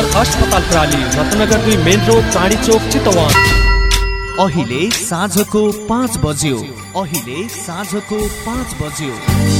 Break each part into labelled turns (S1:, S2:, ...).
S1: रत्नगर अस्पताल प्राली रत्नगर दुई मेन रोड चाँडी चोक चितवन।
S2: अहिले साँझको पाँच बज्यो। अहिले साँझको पाँच बज्यो।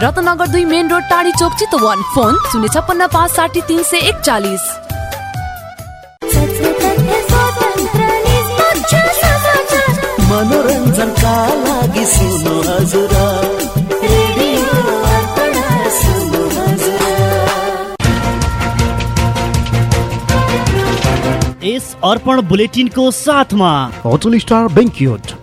S3: रत्नगर दुई मेन रोड टाढी चोक चितवन। फोन शून्य छप्पन्न पाँच साठी तिन सय एकचालिस।
S4: मनोरञ्जनका लागि सुन्नु हजुर।
S5: यस अर्पण बुलेटिनको साथमा।
S6: होटल स्टार बेङ्क्युट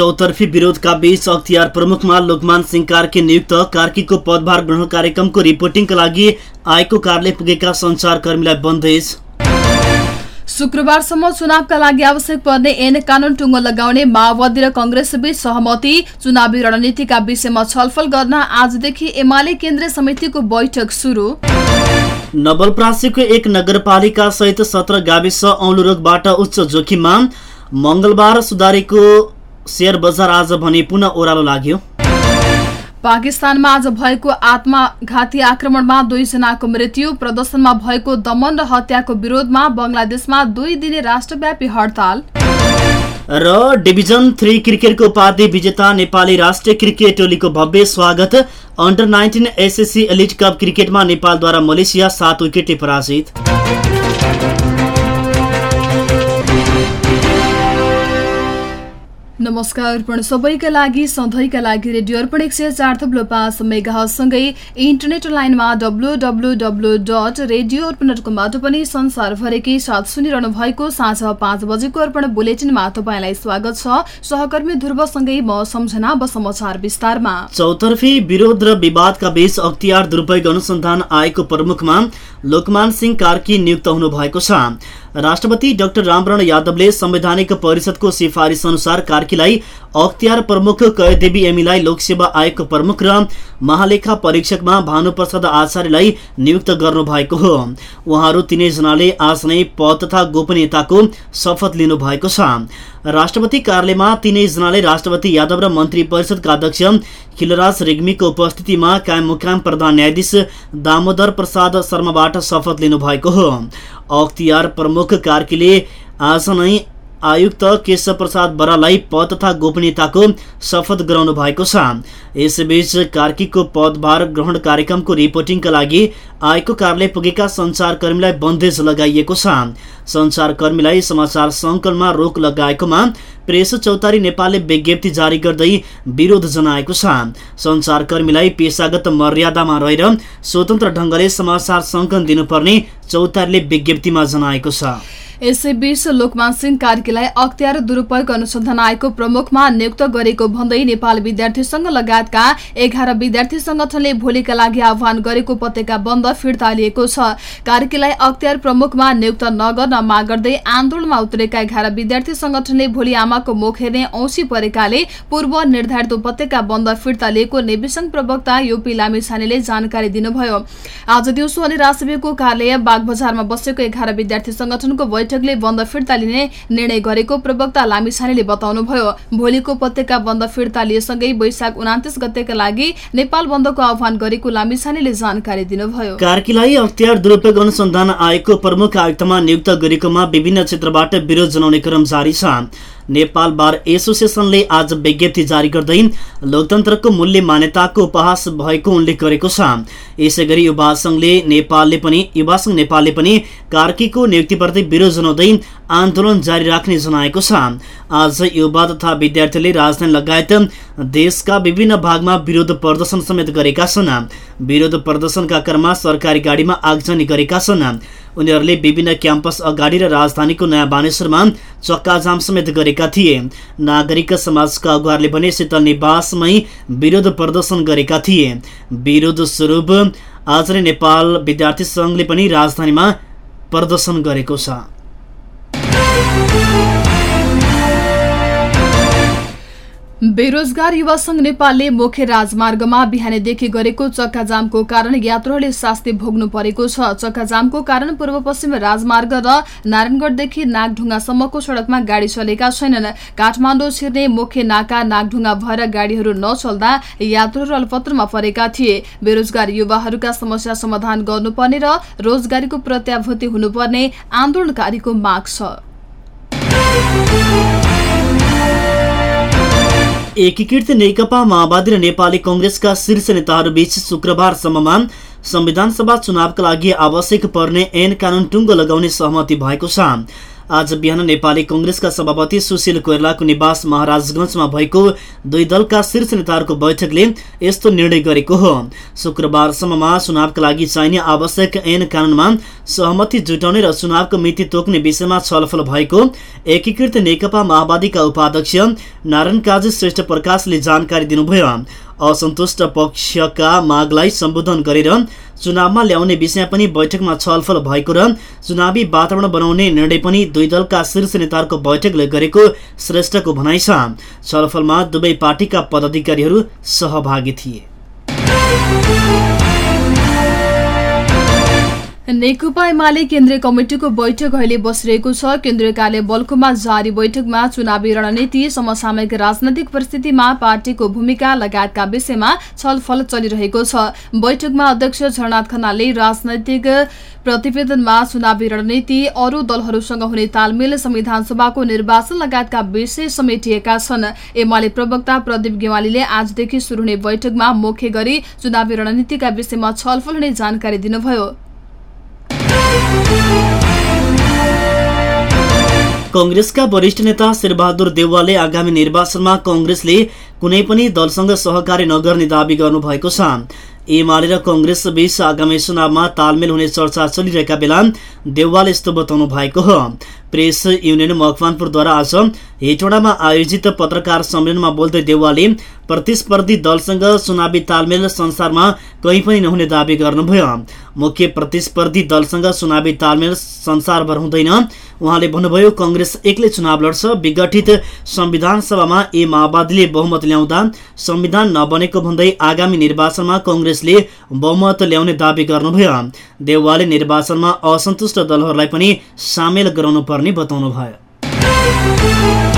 S7: चौतर्फी विरोधका बीच अख्तियार प्रमुखमा लोकमान सिंह कार्की नियुक्त। कार्कीको पदभार ग्रहण कार्यक्रमको रिपोर्टिङका लागि आएको कारले पुगेका सञ्चारकर्मीलाई बन्देज।
S8: शुक्रबारसम्म चुनावका लागि आवश्यक पर्ने ऐन कानून टुङ्गो लगाउने माओवादी र कंग्रेसबीच सहमति। चुनावी रणनीतिका विषयमा छलफल गर्न आजदेखि एमाले केन्द्रीय समितिको बैठक शुरू
S7: नवलप्रासीको एक नगरपालिका सहित सत्र गाविस औलो रोगबाट उच्च जोखिममा। मंगलबार सुधारेको शेयर बजार आज भने पुनः ओह्रालो लाग्यो।
S8: पाकिस्तानमा आज भएको आत्मघाती आक्रमणमा दुईजनाको मृत्यु प्रदर्शनमा भएको दमन र हत्याको विरोधमा बंगलादेशमा दुई दिने राष्ट्रव्यापी हडताल।
S7: र डिभिजन थ्री क्रिकेटको उपाधि विजेता नेपाली राष्ट्रिय क्रिकेट टोलीको भव्य स्वागत under nineteen ACC elite cup क्रिकेटमा नेपालद्वारा मलेसिया सात विकेटले पराजित।
S8: नमस्कार अर्पण सबैका लागि सधैँका लागि रेडियो अर्पण एक सय चार थप्लो पाँच मेगासँगै इन्टरनेट लाइनमा W W W dot radio Arpan dot कमबाट पनि संसारभरिकै साथ सुनिरहनु भएको साँझ पाँच बजेको अर्पण बुलेटिनमा तपाईँलाई स्वागत छ। सहकर्मी ध्रुवसँगै म सम्झना अब समाचार विस्तारमा।
S7: चौतर्फी विरोध र विवादका बीच अख्तियार दुरुपयोग अनुसन्धान आयोगको प्रमुखमा लोकमान सिंह कार्की नियुक्त हुनु भएको छ। राष्ट्रपति डाक्टर रामवरण यादवले संवैधानिक परिषदको सिफारिस अनुसार कार्कीलाई अख्तियार प्रमुख कयदेवी एमीलाई लोकसेवा आयोगको प्रमुख र महालेखा परीक्षकमा भानुप्रसाद आचार्यलाई नियुक्त गर्नु भएको हो। उहाँहरू तिनैजनाले आज नै पद तथा गोपनीयताको शपथ लिनु भएको छ। राष्ट्रपति कार्यालयमा तिनैजनाले राष्ट्रपति यादव र मन्त्री परिषदका अध्यक्ष खिलराज रेग्मीको उपस्थितिमा कायम मुकाम प्रधान न्यायाधीश दामोदर प्रसाद शर्माबाट शपथ लिनु भएको हो। अख्तियार प्रमुख कार्कीले आज नै आयुक्त केशव प्रसाद बरालाई पद तथा गोपनीयताको शपथ गराउनु भएको छ। यसैबीच कार्कीको पदभार ग्रहण कार्यक्रमको रिपोर्टिङका लागि आएको कार्यालय पुगेका सञ्चारकर्मीलाई बन्देज लगाइएको छ। सञ्चारकर्मीलाई समाचार सङ्कलनमा रोक लगाएकोमा प्रेस चौतारी नेपालले विज्ञप्ति जारी गर्दै विरोध जनाएको छ। सञ्चारकर्मीलाई पेसागत मर्यादामा रहेर स्वतन्त्र ढङ्गले समाचार सङ्कलन दिनुपर्ने चौतारीले विज्ञप्तिमा जनाएको छ।
S8: यसैबीच लोकमान सिंह कार्कीलाई अख्तियार दुरूपयोग अनुसन्धान आयोगको प्रमुखमा नियुक्त गरेको भन्दै नेपाल विद्यार्थी संघ लगायतका एघार विद्यार्थी संगठनले भोलिका लागि आह्वान गरेको उपत्यका बन्द फिर्ता लिएको छ। कार्कीलाई अख्तियार प्रमुखमा नियुक्त नगर्न माग गर्दै आन्दोलनमा उत्रेका एघार विद्यार्थी संगठनले भोलि आमाको मुख हेर्ने औसी परेकाले पूर्व निर्धारित उपत्यका बन्द फिर्ता लिएको नेविसंघ प्रवक्ता योपी लामिछानेले जानकारी दिनुभयो। आज दिउँसो अनि राजसभ्यको कार्यालय बागबजारमा बसेको एघार विद्यार्थी संगठनको बैठकले बन्द फिर्ता लिने निर्णय गरेको प्रवक्ता लामिछानेले बताउनुभयो। भोलिको उपत्यका बन्द फिर्ता लिएसँगै वैशाख उनातिस गतेका लागि नेपाल बन्दको आह्वान गरेको लामिछानेले जानकारी दिनुभयो।
S7: कार्कीलाई अख्तियार दुरुपयोग अनुसन्धान आयोगको प्रमुख आयुक्तमा नियुक्त गरेकोमा विभिन्न क्षेत्रबाट विरोध जनाउने क्रम जारी छ। नेपाल बार एसोसिएसनले आज विज्ञप्ति जारी गर्दै लोकतन्त्रको मूल्य मान्यताको उपहास भएको उल्लेख गरेको छ। यसै गरी युवा सङ्घले नेपालले पनि युवा सङ्घ नेपालले पनि कार्कीको नियुक्तिप्रति विरोध जनाउँदै आन्दोलन जारी राख्ने जनाएको छ। आज युवा तथा विद्यार्थीले राजधानी लगायत देशका विभिन्न भागमा विरोध प्रदर्शन समेत गरेका छन्। विरोध प्रदर्शनका क्रममा सरकारी गाडीमा आगजनी गरेका छन्। उनीहरूले विभिन्न क्याम्पस अगाडि र राजधानीको नयाँ बानेश्वरमा चक्काजाम समेत गरेका थिए। नागरिक समाजका अगुवाहरूले भने शीतल निवासमै विरोध प्रदर्शन गरेका थिए। विरोध स्वरूप आज नेपाल विद्यार्थी सङ्घले पनि राजधानीमा प्रदर्शन गरेको छ।
S8: बेरोजगार युवा संघ नेपालले मुख्य राजमार्गमा बिहानैदेखि गरेको चक्काजामको कारण यात्रुहरूले शास्ति भोग्नु परेको छ। चक्काजामको कारण पूर्व पश्चिम राजमार्ग र नारायणगढदेखि नागढुङ्गासम्मको सड़कमा गाडी चलेका छैनन्। काठमाडौँ छिर्ने मुख्य नाका नागढुङ्गा भएर गाडीहरू नचल्दा यात्रुहरू अल्पत्रमा परेका थिए। बेरोजगार युवाहरूका समस्या समाधान गर्नुपर्ने र रोजगारीको प्रत्याभूति हुनुपर्ने आन्दोलनकारीको माग छ।
S7: एकीकृत नेकपा माओवादी र नेपाली कंग्रेसका शीर्ष नेताहरूबीच शुक्रबारसम्ममा संविधान सभा चुनावका लागि आवश्यक पर्ने ऐन कानून टुङ्गो लगाउने सहमति भएको छ। आज बिहान नेपाली कंग्रेसका सभापति सुशील कोइरलाको निवास महाराजगंजमा भएको दुई दलका शीर्ष नेताहरूको बैठकले यस्तो निर्णय गरेको हो। शुक्रबारसम्ममा चुनावका लागि चाहिने आवश्यक ऐन कानूनमा सहमति जुटाउने र चुनावको मिति तोक्ने विषयमा छलफल भएको एकीकृत नेकपा माओवादीका उपाध्यक्ष नारायण काजी श्रेष्ठ प्रकाशले जानकारी दिनुभयो। असन्तुष्ट पक्षका मागलाई सम्बोधन गरेर चुनावमा ल्याउने विषय पनि बैठकमा छलफल भएको र चुनावी वातावरण बनाउने निर्णय पनि दुई दलका शीर्ष नेताहरूको बैठकले गरेको श्रेष्ठको भनाइ छ। छलफलमा दुवै पार्टीका पदाधिकारीहरू सहभागी थिए।
S8: नेकपा एमाले केन्द्रीय कमिटिको बैठक अहिले बसिरहेको छ। केन्द्रीय कार्य बल्कुमा जारी बैठकमा चुनावी रणनीति समसामयिक राजनैतिक परिस्थितिमा पार्टीको भूमिका लगायतका विषयमा छलफल चलिरहेको छ। बैठकमा अध्यक्ष झरनाथ खनालले राजनैतिक प्रतिवेदनमा चुनावी रणनीति अरू दलहरूसँग हुने तालमेल संविधान सभाको निर्वाचन लगायतका विषय समेटिएका छन्। एमाले प्रवक्ता प्रदीप गेवालीले आजदेखि शुरू हुने बैठकमा मुख्य गरी चुनावी रणनीतिका विषयमा छलफल हुने जानकारी दिनुभयो।
S7: कंग्रेसका वरिष्ठ नेता शेरबहादुर देउवाले आगामी निर्वाचनमा कंग्रेसले कुनै पनि दलसँग सहकार्य नगर्ने दावी गर्नुभएको छ। एमाले र कंग्रेस बीच आगामी चुनावमा तालमेल हुने चर्चा चलिरहेका बेला देउवाले यस्तो बताउनु भएको हो। प्रेस युनियन मकवानपुरद्वारा आज हेटौडामा आयोजित पत्रकार सम्मेलनमा बोल्दै देउवाले प्रतिस्पर्धी दलसँग चुनावी तालमेल संसारमा कहीँ पनि नहुने दावी गर्नुभयो। मुख्य प्रतिस्पर्धी दलसँग चुनावी तालमेल संसारभर हुँदैन। उहाँले भन्नुभयो कंग्रेस एक्लै चुनाव लड्छ विघटित संविधान सभामा ए माओवादीले बहुमत ल्याउँदा संविधान नबनेको भन्दै आगामी निर्वाचनमा कंग्रेसले बहुमत ल्याउने दावी गर्नुभयो। देउवाले निर्वाचनमा असन्तुष्ट दलहरूलाई पनि सामेल गराउनु पर्ने बताउनुभयो।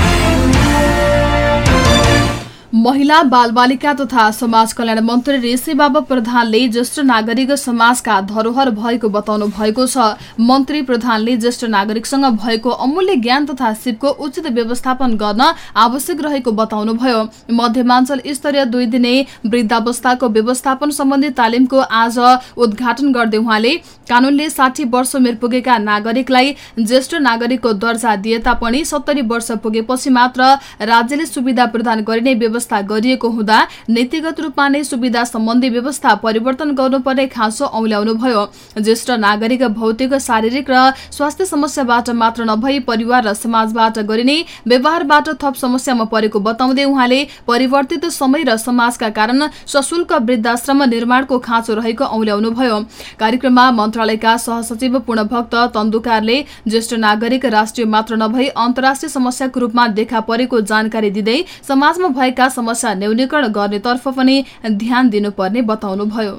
S8: महिला बालबालिका तथा समाज कल्याण मन्त्री ऋषि बाबा प्रधानले ज्येष्ठ नागरिक समाजका धरोहर भएको बताउनु भएको छ। मन्त्री प्रधानले ज्येष्ठ नागरिकसँग भएको अमूल्य ज्ञान तथा सिपको उचित व्यवस्थापन गर्न आवश्यक रहेको बताउनुभयो। मध्यमाञ्चल स्तरीय दुई दिने वृद्धावस्थाको व्यवस्थापन सम्बन्धी तालिमको आज उद्घाटन गर्दै उहाँले कानूनले साठी वर्ष उमेर पुगेका नागरिकलाई ज्येष्ठ नागरिकको दर्जा दिए तापनि सत्तरी वर्ष पुगेपछि मात्र राज्यले सुविधा प्रदान गरिने व्यवस्था व्यवस्था गरिएको हुँदा नीतिगत रूपमा नै सुविधा सम्बन्धी व्यवस्था परिवर्तन गर्नुपर्ने खाँचो औल्याउनुभयो। ज्येष्ठ नागरिक भौतिक शारीरिक र स्वास्थ्य समस्याबाट मात्र नभई परिवार र समाजबाट गरिने व्यवहारबाट थप समस्यामा परेको बताउँदै उहाँले परिवर्तित समय र समाजका कारण सशुल्क वृद्धाश्रम निर्माणको खाँचो रहेको औल्याउनुभयो। कार्यक्रममा मन्त्रालयका सहसचिव पूर्णभक्त तन्दुकारले ज्येष्ठ नागरिक राष्ट्रिय मात्र नभई अन्तर्राष्ट्रिय समस्याको रूपमा देखा परेको जानकारी दिँदै समाजमा भएका समस्या न्यूनीकरण गर्नेतर्फ पनि ध्यान दिनुपर्ने बताउनुभयो।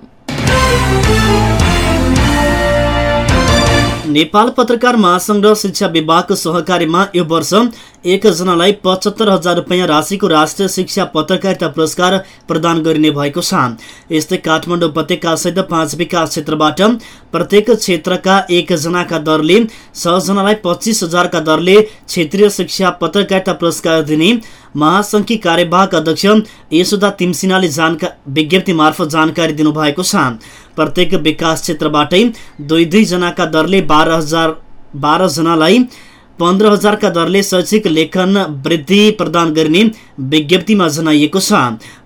S7: नेपाल पत्रकार महासंघ र शिक्षा विभागको सहकारीमा यो वर्ष एकजनालाई पचहत्तर हजार रुपियाँ राशिको राष्ट्रिय शिक्षा पत्रकारिता पुरस्कार प्रदान गरिने भएको छ। यस्तै काठमाडौँ उपत्यकासहित पाँच विकास क्षेत्रबाट प्रत्येक क्षेत्रका एकजनाका दरले छजनालाई पच्चिस हजारका दरले क्षेत्रीय शिक्षा पत्रकारिता पुरस्कार दिने महासङ्घकी कार्यवाहक अध्यक्ष यशोदा तिमसिनाले जानका विज्ञप्ति मार्फत जानकारी दिनुभएको छ। प्रत्येक विकास क्षेत्रबाटै दुई दुईजनाका दरले बाह्र हजार बाह्रजनालाई पन्ध्र हजारका दरले शैक्षिक लेखन वृद्धि प्रदान गरिने विज्ञप्तिमा जनाइएको छ।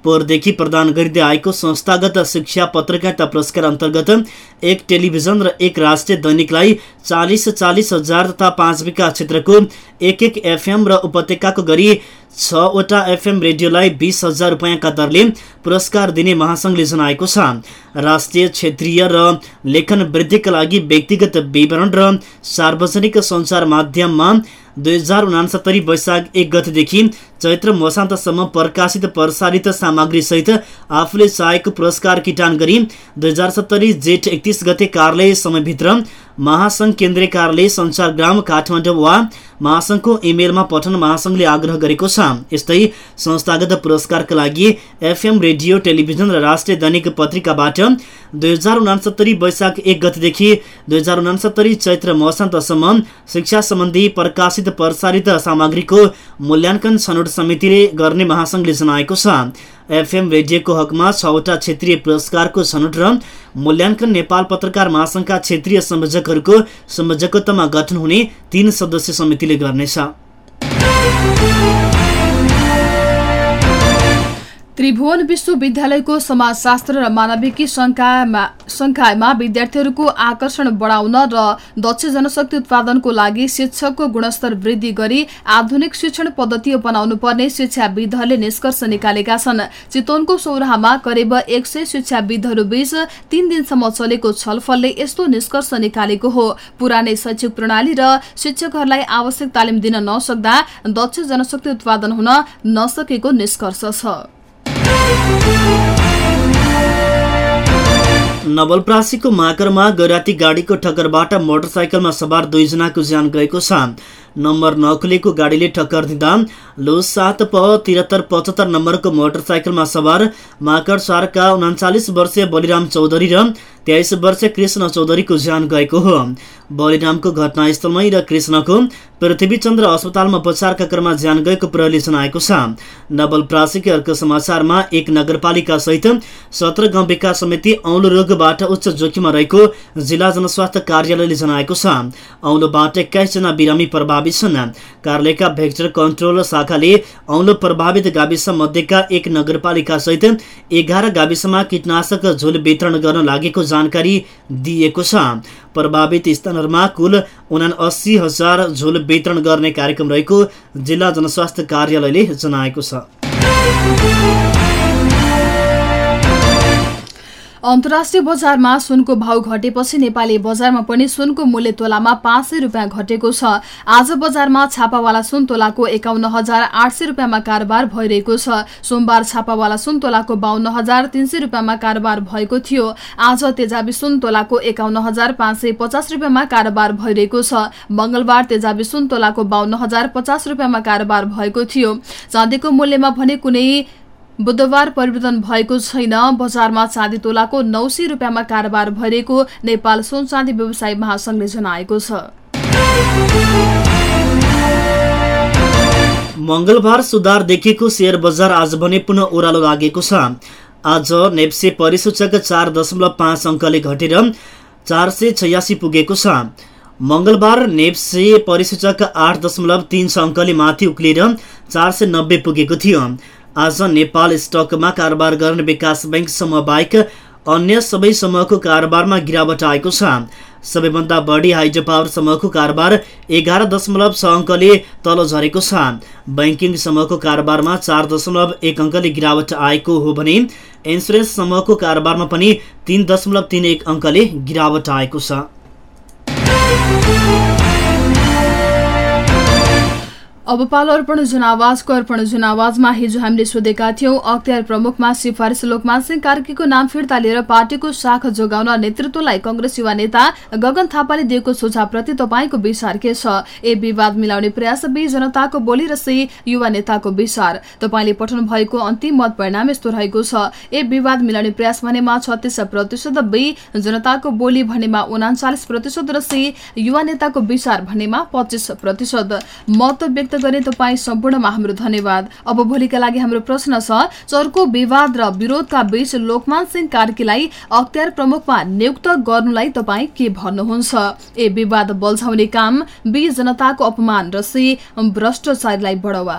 S7: पोहोरदेखि प्रदान गरिँदै आएको संस्थागत शिक्षा पत्रकारिता पुरस्कार अन्तर्गत एक टेलिभिजन र एक राष्ट्रिय दैनिकलाई चालिस चालिस हजार तथा पाँच विकास क्षेत्रको एक एक एफएम र उपत्यकाको गरी छवटा एफएम रेडियोलाई बिस हजार रुपियाँका दरले पुरस्कार दिने महासङ्घले जनाएको छ। राष्ट्रिय क्षेत्रीय र लेखन वृद्धिका लागि व्यक्तिगत विवरण र सार्वजनिक सञ्चार माध्यममा दुई हजार उनासत्तरी वैशाख एक गतेदेखि चैत्र मसान्तसम्म प्रकाशित प्रसारित सामग्रीसहित आफूले चाहेको पुरस्कार किटान गरी दुई हजार सत्तरी जेठ एकतिस गते कार्यालय समयभित्र महासङ्घ केन्द्रीय कार्यालय सञ्चारग्राम काठमाडौँ वा महासङ्घको इमेलमा पठाउन महासङ्घले आग्रह गरेको छ। यस्तै संस्थागत पुरस्कारका लागि एफएम रेडियो टेलिभिजन र राष्ट्रिय दैनिक पत्रिकाबाट दुई हजार उनासत्तरी वैशाख एक गतेदेखि दुई हजार उनासत्तरी चैत्र मसान्तसम्म शिक्षा सम्बन्धी प्रकाशित प्रसारित सामग्रीको मूल्याङ्कन छनौट समितिले गर्ने महासङ्घले जनाएको छ। एफएम रेडियोको हकमा छवटा क्षेत्रीय पुरस्कारको छनौट र मूल्याङ्कन नेपाल पत्रकार महासङ्घका क्षेत्रीय संयोजकहरूको संयोजकत्वमा गठन हुने तीन सदस्य समितिले गर्नेछ।
S8: त्रिभुवन विश्वविद्यालयको समाजशास्त्र र मानविकी संकायमा विद्यार्थीहरूको आकर्षण बढाउन र दक्ष जनशक्ति उत्पादनको लागि शिक्षकको गुणस्तर वृद्धि गरी आधुनिक शिक्षण पद्धति अपनाउनु पर्ने शिक्षाविदहरूले निष्कर्ष निकालेका छन्। चितवनको सौराहामा करिब एक सय शिक्षाविदहरू बीच तीन दिनसम्म चलेको छलफलले यस्तो निष्कर्ष निकालेको हो। पुरानै शैक्षिक प्रणाली र शिक्षकहरूलाई आवश्यक तालिम दिन नसक्दा दक्ष जनशक्ति उत्पादन हुन नसकेको निष्कर्ष छ।
S7: नवलप्रासीको माकरमा गैराती गाडीको ठक्करबाट मोटरसाइकलमा सवार दुईजनाको ज्यान गएको छ। नम्बर नखुलेको गाडीले टक्कर दिँदा लो सात प त्रिहत्तर पचहत्तर नम्बरको मोटरसाइकलमा सवार माकर चारका उन्चालिस वर्षीय बलिराम चौधरी र तेइस वर्षीय कृष्ण चौधरीको ज्यान गएको हो। बलिरामको घटनास्थलमै र कृष्णको पृथ्वीचन्द्र अस्पतालमा उपचारका क्रममा ज्यान गएको प्रहरीले जनाएको छ। नवलप्रासीको अर्को समाचारमा एक नगरपालिका सहित सत्र गाउँ विकास समिति औलो रोगबाट उच्च जोखिममा रहेको जिल्ला जनस्वास्थ्य कार्यालयले जनाएको छ। औलोबाट एक्काइसजना बिरामी प्रभावित छन्। कार्यालयका भेक्टर कन्ट्रोल शाखाले औलो प्रभावित गाविस मध्येका एक नगरपालिका सहित एघार गाविसमा कीटनाशक झोल वितरण गर्न लागेको जानकारी दिएको छ। प्रभावित स्थानहरूमा कुल उना अस्सी हजार झोल वितरण गर्ने कार्यक्रम रहेको जिल्ला जनस्वास्थ्य कार्यालयले जनाएको छ।
S8: अन्तर्राष्ट्रिय बजारमा सुनको भाव घटेपछि नेपाली बजारमा पनि सुनको मूल्य तोलामा पाँच सय रुपियाँ घटेको छ। आज बजारमा छापावाला सुन तोलाको एकाउन्न हजार आठ सय रुपियाँमा कारोबार भइरहेको छ। सोमबार छापावाला सुन तोलाको बाहन्न हजार तीन सय रुपियाँमा कारोबार भएको थियो। आज तेजाबी सुन तोलाको एकाउन्न हजार पाँच सय पचास रुपियाँमा कारोबार भइरहेको छ। मंगलबार तेजाबी सुन तोलाको बाहन्न हजार पचास रुपियाँमा कारोबार भएको थियो। चाँदीको मूल्यमा भने कुनै बुधबार परिवर्तन भएको छैन। बजारमा चाँदी तोलाको नौ सय रुपियाँमा कारोबार भइरहेको नेपाल सुन चाँदी व्यवसायी महासंघले जनाएको छ।
S7: मङ्गलबार सुधार देखिएको सेयर बजार आज भने पुनः ओह्रालो लागेको छ। आज नेप्से परिसूचक चार दशमलव पाँच अङ्कले घटेर चार सय छयासी पुगेको छ। मङ्गलबार नेप्से परिसूचक आठ दशमलव तिन छ अङ्कले माथि उक्लिएर चार सय नब्बे पुगेको थियो। आज नेपाल स्टकमा कारोबार गर्ने विकास बैंक समूह बाहेक अन्य सबै समूहको कारोबारमा गिरावट आएको छ। सबैभन्दा बढी हाइड्रो पावर समूहको कारोबार एघार दशमलव छ अङ्कले तल झरेको छ। ब्याङ्किङ समूहको कारोबारमा चार दशमलव एक अङ्कले गिरावट आएको हो भने इन्सुरेन्स समूहको कारोबारमा पनि तिन दशमलव तिन एक अङ्कले गिरावट आएको छ।
S8: अब पालो अर्पण जनावाजको अर्पण जनावाजमा हिजो हामीले सोधेका थियौं अख्तियार प्रमुखमा सिफारिस लोकमान सिंह कार्कीको नाम फिर्ता लिएर पार्टीको शाख जोगाउन नेतृत्वलाई कंग्रेस युवा नेता गगन थापाले दिएको सुझावप्रति तपाईँको विचार के छ? ए विवाद मिलाउने प्रयास बी जनताको बोली र सी युवा नेताको विचार। तपाईँले पठाउनु भएको अन्तिम मत परिणाम यस्तो रहेको छ। ए विवाद मिलाउने प्रयास भनेमा छत्तीस प्रतिशत बी जनताको बोली भनेमा उनाचालिस प्रतिशत र सी युवा नेताको विचार भनेमा पच्चिस प्रतिशत। मत गर्ने तपाईँ सम्पूर्णमा हाम्रो धन्यवाद। अब भोलिका लागि हाम्रो प्रश्न छ चर्को विवाद र विरोधका बीच लोकमान सिंह कार्कीलाई अख्तियार प्रमुखमा नियुक्त गर्नुलाई तपाईँ के भन्नुहुन्छ? ए विवाद बल्झाउने काम बी जनताको अपमान र सी भ्रष्टाचारीलाई बढावा।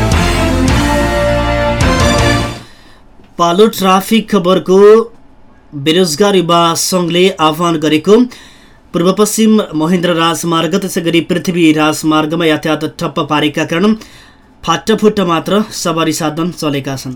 S7: पालो ट्राफिक खबरको बेरोजगार युवा सङ्घले आह्वान गरेको। पूर्व पश्चिम महेन्द्र राजमार्ग त्यसै गरी पृथ्वी राजमार्गमा यातायात ठप्प पारेका कारण मात्र सवारी साधन चलेका छन्।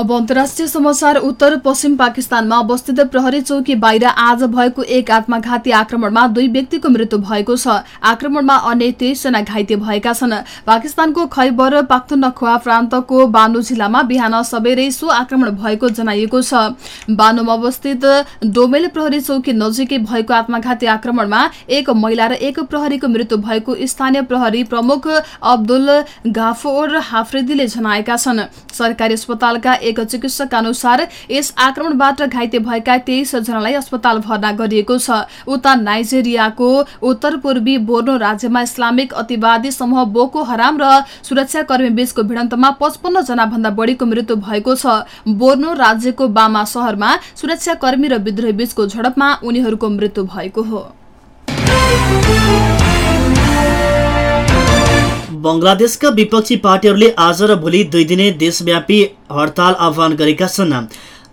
S8: अब अन्तर्राष्ट्रिय समाचार उत्तर पश्चिम पाकिस्तानमा अवस्थित प्रहरी चौकी बाहिर आज भएको एक आत्मघाती आक्रमणमा दुई व्यक्तिको मृत्यु भएको छ। आक्रमणमा अन्य तेइसजना घाइते भएका छन्। पाकिस्तानको खैबर पाख्तुनख्वा प्रान्तको बानु जिल्लामा बिहान सबेरै सो आक्रमण भएको जनाइएको छ। बानुमा अवस्थित डोमेल प्रहरी चौकी नजिकै भएको आत्मघाती आक्रमणमा एक महिला र एक प्रहरीको मृत्यु भएको स्थानीय प्रहरी प्रमुख अब्दुल गाफोर हाफ्रेदीले जनाएका छन्। सरकारी अस्पतालका एक चिकित्सक अनुसार यस आक्रमणबाट घाइते भएका तेइस जनालाई अस्पताल भर्ना गरिएको छ। उता नाइजेरियाको उत्तर पूर्वी बोर्नो राज्यमा इस्लामिक अतिवादी समूह बोको हराम र सुरक्षाकर्मी बीचको भिडन्तमा पचपन्न जना भन्दा बढीको मृत्यु भएको छ। बोर्नो राज्यको बामा शहरमा सुरक्षाकर्मी र विद्रोही बीचको झडपमा उनीहरूको मृत्यु भएको हो।
S7: बङ्गलादेशका विपक्षी पार्टीहरूले आज र भोलि दुई दिने देशव्यापी हडताल आह्वान गरेका छन्।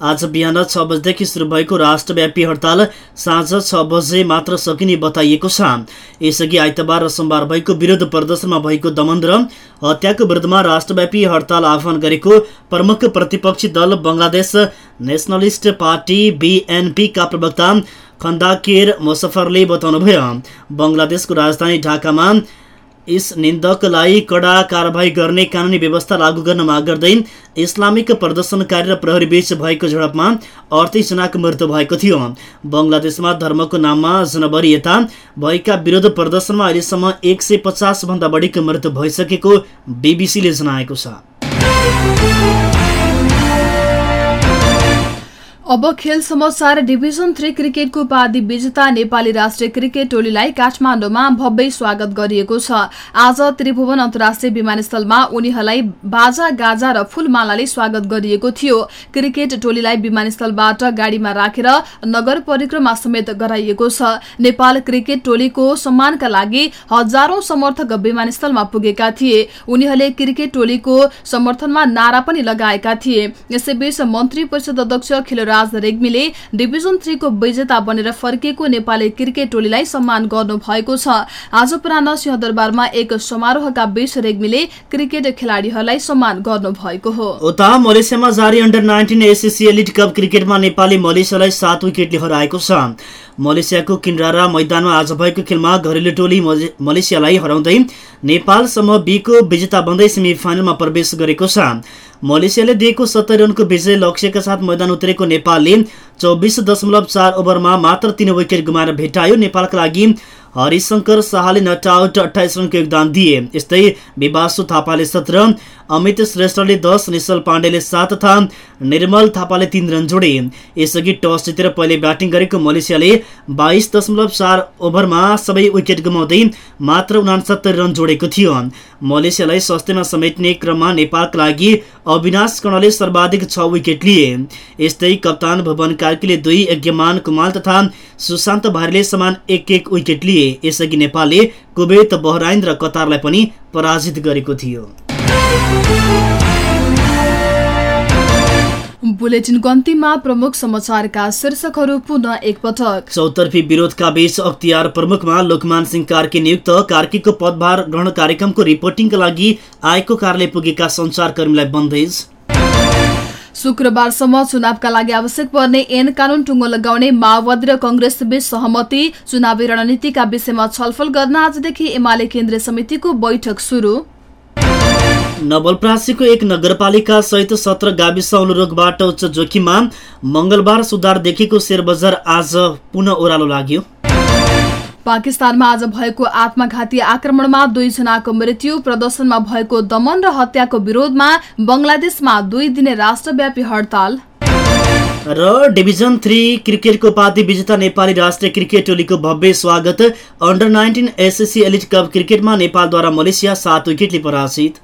S7: आज बिहान छ बजेदेखि सुरु भएको राष्ट्रव्यापी हडताल साँझ छ बजे मात्र सकिने बताइएको छ। यसअघि आइतबार र सोमबार भएको विरोध प्रदर्शनमा भएको दमन र हत्याको विरुद्धमा राष्ट्रव्यापी हडताल आह्वान गरेको प्रमुख प्रतिपक्षी दल बङ्गलादेश नेसनलिस्ट पार्टी बिएनपीका प्रवक्ता खन्दाकेर मुसफरले बताउनुभयो। बङ्गलादेशको राजधानी ढाकामा यस निन्दकलाई कडा कारवाही गर्ने कानुनी व्यवस्था लागू गर्न माग गर्दै इस्लामिक प्रदर्शनकारी र प्रहरी बीच भएको झडपमा अडतिस जनाको मृत्यु भएको थियो। बङ्गलादेशमा धर्मको नाममा जनवरीयता भएका विरोध प्रदर्शनमा अहिलेसम्म एक सय पचास भन्दा बढीको मृत्यु भइसकेको बिबिसीले जनाएको छ।
S8: अब खेल समाचार डिभिजन थ्री क्रिकेटको उपाधि विजेता नेपाली राष्ट्रिय क्रिकेट टोलीलाई काठमाडौँमा भव्य स्वागत गरिएको छ। आज त्रिभुवन अन्तर्राष्ट्रिय विमानस्थलमा उनीहरूलाई बाजा गाजा र फूलमालाले स्वागत गरिएको थियो। क्रिकेट टोलीलाई विमानस्थलबाट गाडीमा राखेर नगर परिक्रमा समेत गराइएको छ। नेपाल क्रिकेट टोलीको सम्मानका लागि हजारौं समर्थक विमानस्थलमा पुगेका थिए। उनीहरूले क्रिकेट टोलीको समर्थनमा नारा पनि लगाएका थिए। यसैबीच मन्त्री परिषद अध्यक्ष खिलराज युवराज रेग्मीले डिभिजन थ्रीको विजेता बनेर फर्किएको नेपाली क्रिकेट टोलीलाई सम्मान गर्नु भएको छ। आज पुरानो सिंहदरबारमा एक समारोहका बीच रेग्मीले क्रिकेट खेलाड़ीहरूलाई सम्मान गर्नु भएको हो।
S7: उता मलेसियामा जारी under nineteen ACC elite cup क्रिकेटमा नेपालले मलेसियालाई सात विकेटले हराएको छ। मलेसियाको किन्ड्रारा मैदानमा आज भएको खेलमा घरेलु टोली मले- मलेसियालाई हराउँदै नेपाल समूह बीको विजेता बन्दै सेमी फाइनलमा प्रवेश गरेको छ। मलेसियाले दिएको सत्तरी रनको विजय लक्ष्यका साथ मैदान उत्रेको नेपालले चौबिस दशमलव चार ओभरमा मात्र तीन विकेट गुमाएर भेटायो नेपालका लागि। हरिशङ्कर शाहले नट आउट अठाइस रनको योगदान दिए। यस्तै विवासु थापाले सत्र अमित श्रेष्ठले दस निश्चल पाण्डेले सात तथा निर्मल थापाले तीन रन जोडे। यसअघि टस जितेर पहिले ब्याटिङ गरेको मलेसियाले बाइस दशमलव चार ओभरमा सबै विकेट गुमाउँदै मात्र उनासत्तरी रन जोडेको थियो। मलेसियालाई सस्तेमा समेट्ने क्रममा नेपालका लागि अविनाश कर्णले सर्वाधिक छ विकेट लिए। यस्तै कप्तान भुवन कार्कीले दुई यज्ञमान कुमाल तथा सुशान्त भारीले समान एक एक विकेट लिए। यसअघि नेपालले कुवेत बहराइन र कतारलाई पनि पराजित गरेको थियो।
S8: बुलेटिनको अन्तिममा प्रमुख समाचारका शीर्षकहरू पुनः एकपटक।
S7: चौतर्फी विरोधका बीच अख्तियार प्रमुखमा लोकमान सिंह कार्की नियुक्त। कार्कीको पदभार ग्रहण कार्यक्रमको रिपोर्टिङका लागि आएको कार्यालय पुगेका सञ्चारकर्मीलाई बन्देज।
S8: शुक्रबारसम्म चुनावका लागि आवश्यक पर्ने ऐन कानून टुङ्गो लगाउने माओवादी र कंग्रेस बीच सहमति। चुनावी रणनीतिका विषयमा छलफल गर्न आजदेखि एमाले केन्द्रीय समितिको बैठक शुरू
S7: नवलप्रासीको एक नगरपालिका सहित सत्र गाविस रोगबाट उच्च जोखिममा मंगलबार सुधार शेयर बजार आज पुनः ओह्रालो लाग्यो।
S8: पाकिस्तानमा आज भएको आत्मघाती आक्रमणमा दुईजनाको मृत्यु प्रदर्शनमा भएको दमन र हत्याको विरोधमा बंगलादेशमा दुई दिने राष्ट्रव्यापी हडताल।
S7: र डिभिजन थ्री क्रिकेटको उपाधि विजेता नेपाली राष्ट्रिय क्रिकेट टोलीको भव्य स्वागत। Under nineteen SSC elite cup क्रिकेटमा नेपालद्वारा मलेसिया सात विकेटले पराजित।